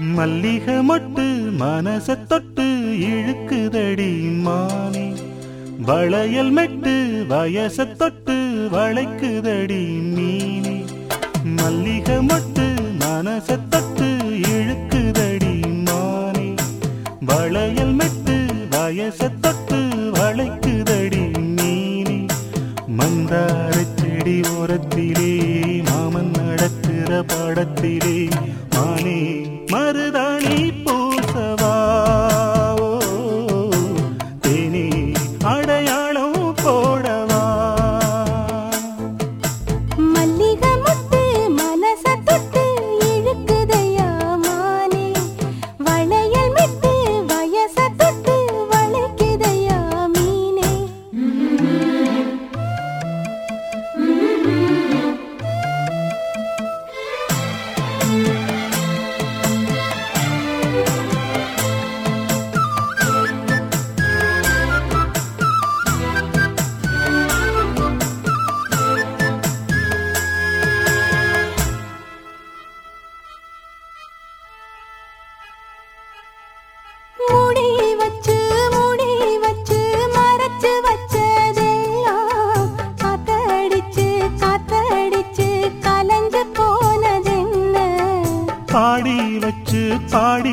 மல்லிக மொட்டு மனச தொட்டு இழுக்குதடி மானே. வளையல் மெட்டு வயச தொட்டு வளைக்குதடி மீனே. மல்லிக மொட்டு மனச தொட்டு இழுக்குதடி மானே. வளையல் மெட்டு வயச தொட்டு வளைக்குதடி மீனே. மந்தார செடி ஓரத்திலே மாமன் நடத்துகிற படத்திலே மானே. மருதாணி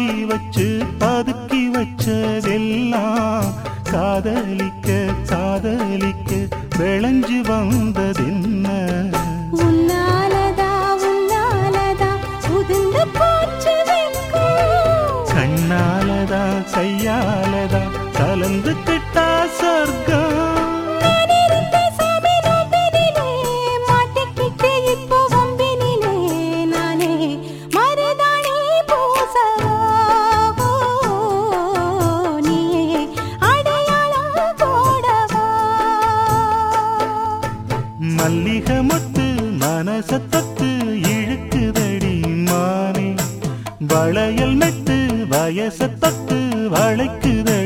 பாடி வச்சு பதுக்கி வச்சதெல்லாம் காதலிக்க காதலிக்க விளைஞ்சு வந்ததென்ன? கண்ணாலதா கையாலதா கலந்து கிட்டா சொர்க்கம். மல்லிகை மொட்டு மனச தொட்டு இழுக்குதடி மானே. வளையல் மெட்டு வயச தொட்டு வளைக்குதடி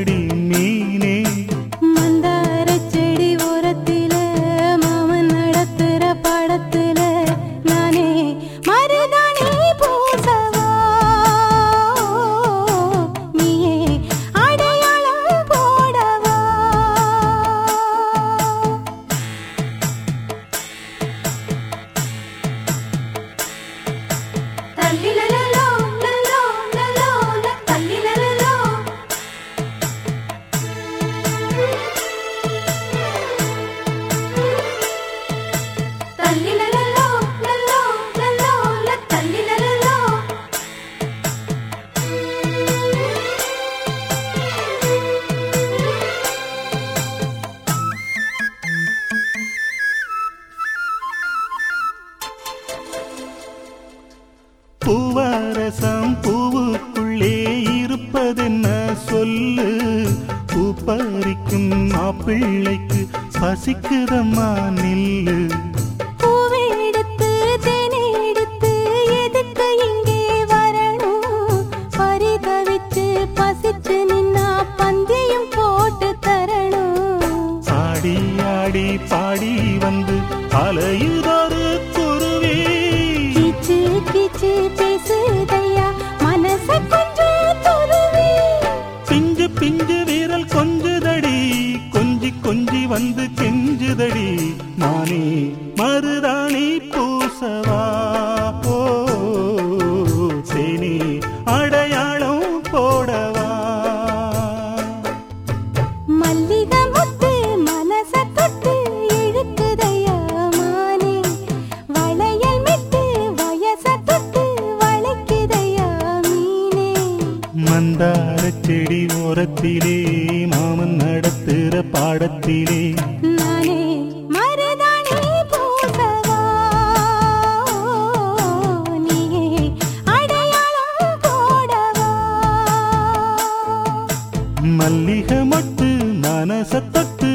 பூவரசம் பூவுக்குள்ளே இருப்பதென்ன சொல்லு? பூ பறிக்கும் மாப்பிள்ளைக்கு பசிக்குதம்மா நில்லு. பூவை எடுத்து, தேனை மருதாணி பூசவா? ஓ தேனி அடையாளம் போடவா? மல்லிகை முத்து மனச தொட்டு இழுக்குதையா மானே? வளையல் மிட்டு வயச தொட்டு வளைக்குதையா மீனே? மந்தார செடி ஓரத்திலே மாமன் நடத்துற பாடத்திலே மல்லிகை மட்டு மனசத்தட்டு